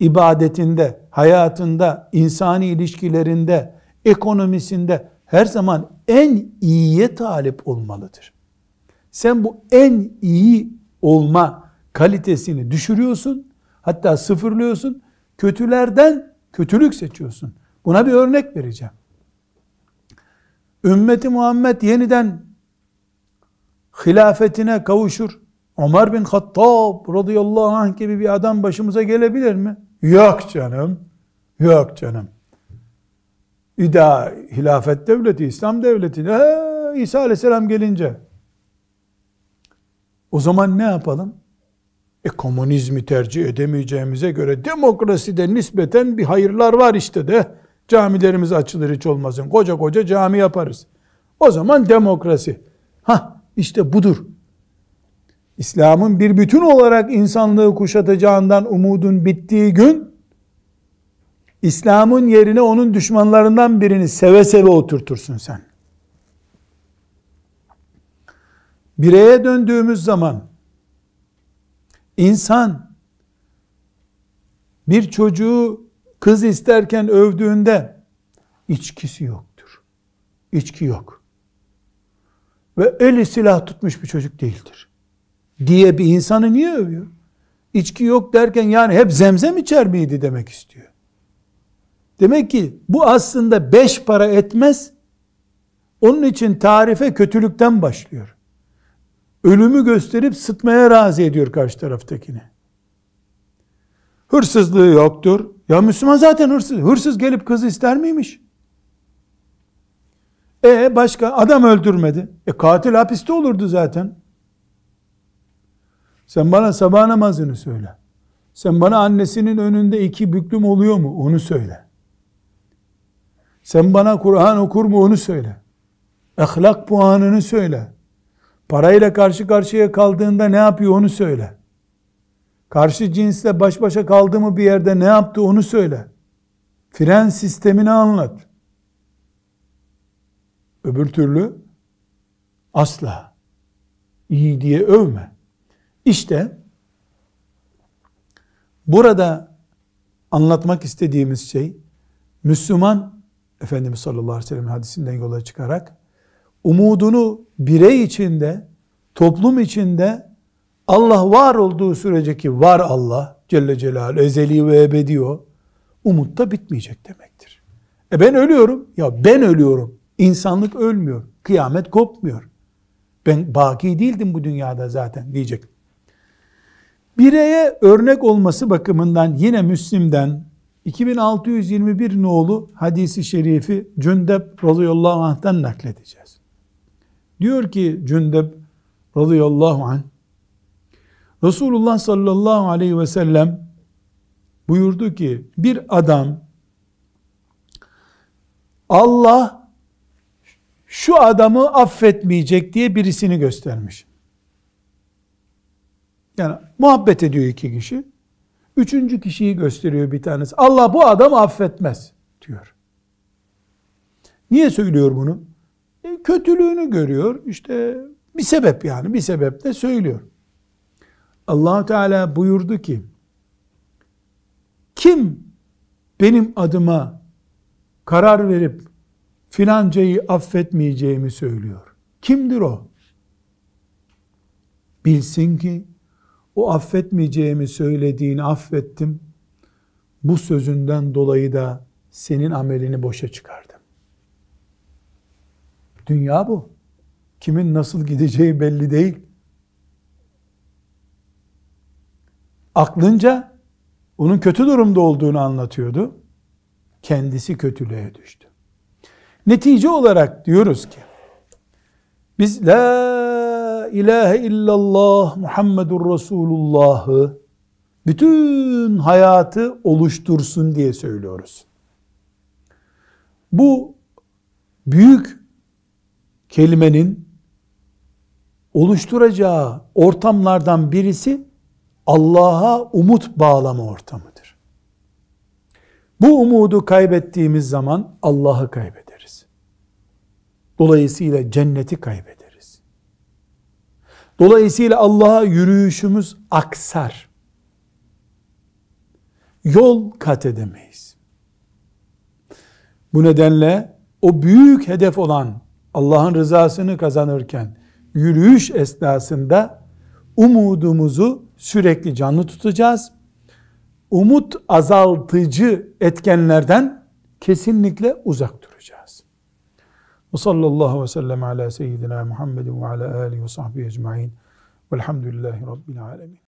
ibadetinde, hayatında, insani ilişkilerinde, ekonomisinde her zaman en iyiye talip olmalıdır. Sen bu en iyi olma kalitesini düşürüyorsun, hatta sıfırlıyorsun, kötülerden kötülük seçiyorsun. Buna bir örnek vereceğim. Ümmeti Muhammed yeniden hilafetine kavuşur. Ömer bin Hattab radıyallahu anh gibi bir adam başımıza gelebilir mi? Yok canım. Yok canım. İda hilafet devleti, İslam devleti. He, İsa aleyhisselam gelince. O zaman ne yapalım? E komünizmi tercih edemeyeceğimize göre demokraside nispeten bir hayırlar var işte de camilerimiz açılır hiç olmasın. Koca koca cami yaparız. O zaman demokrasi. Ha işte budur. İslam'ın bir bütün olarak insanlığı kuşatacağından umudun bittiği gün İslam'ın yerine onun düşmanlarından birini seve seve oturtursun sen. Bireye döndüğümüz zaman insan bir çocuğu kız isterken övdüğünde içkisi yoktur. İçki yok. Ve eli silah tutmuş bir çocuk değildir. Diye bir insanı niye övüyor? İçki yok derken yani hep zemzem içer miydi demek istiyor. Demek ki bu aslında beş para etmez. Onun için tarife kötülükten başlıyor. Ölümü gösterip sıtmaya razı ediyor karşı taraftakini. Hırsızlığı yoktur. Ya Müslüman zaten hırsız. Hırsız gelip kız ister miymiş? E başka adam öldürmedi. E katil hapiste olurdu zaten. Sen bana sabah namazını söyle. Sen bana annesinin önünde iki büklüm oluyor mu? Onu söyle. Sen bana Kur'an okur mu? Onu söyle. Ahlak puanını söyle. Parayla karşı karşıya kaldığında ne yapıyor onu söyle. Karşı cinsle baş başa kaldı mı bir yerde ne yaptı onu söyle. Fren sistemini anlat. Öbür türlü asla iyi diye övme. İşte burada anlatmak istediğimiz şey Müslüman Efendimiz sallallahu aleyhi ve sellem hadisinden yola çıkarak umudunu birey içinde, toplum içinde Allah var olduğu sürece ki var Allah Celle Celaluhu ezeli ve ebedi o umut da bitmeyecek demektir. E ben ölüyorum. Ya ben ölüyorum. İnsanlık ölmüyor. Kıyamet kopmuyor. Ben baki değildim bu dünyada zaten diyecek. Bireye örnek olması bakımından yine Müslim'den 2621 nolu hadisi şerifi Cündep radıyallahu anh'tan nakledeceğiz. Diyor ki Cündep radıyallahu anh Resulullah sallallahu aleyhi ve sellem buyurdu ki bir adam Allah şu adamı affetmeyecek diye birisini göstermiş. Yani muhabbet ediyor iki kişi. Üçüncü kişiyi gösteriyor bir tanesi. Allah bu adamı affetmez diyor. Niye söylüyor bunu? E, kötülüğünü görüyor. İşte bir sebep yani bir sebeple söylüyor. allah Teala buyurdu ki kim benim adıma karar verip filancayı affetmeyeceğimi söylüyor. Kimdir o? Bilsin ki o affetmeyeceğimi söylediğini affettim. Bu sözünden dolayı da senin amelini boşa çıkardım. Dünya bu. Kimin nasıl gideceği belli değil. Aklınca onun kötü durumda olduğunu anlatıyordu. Kendisi kötülüğe düştü. Netice olarak diyoruz ki biz la ilahe illallah Muhammedur Resulullah'ı bütün hayatı oluştursun diye söylüyoruz. Bu büyük kelimenin oluşturacağı ortamlardan birisi Allah'a umut bağlama ortamıdır. Bu umudu kaybettiğimiz zaman Allah'ı kaybederiz. Dolayısıyla cenneti kaybederiz. Dolayısıyla Allah'a yürüyüşümüz aksar. Yol kat edemeyiz. Bu nedenle o büyük hedef olan Allah'ın rızasını kazanırken yürüyüş esnasında umudumuzu sürekli canlı tutacağız. Umut azaltıcı etkenlerden kesinlikle uzak duracağız. Ve sallallahu ve sellem ala seyyidina Muhammedin ve ala alihi ve sahbihi ecma'in velhamdülillahi rabbil alemin.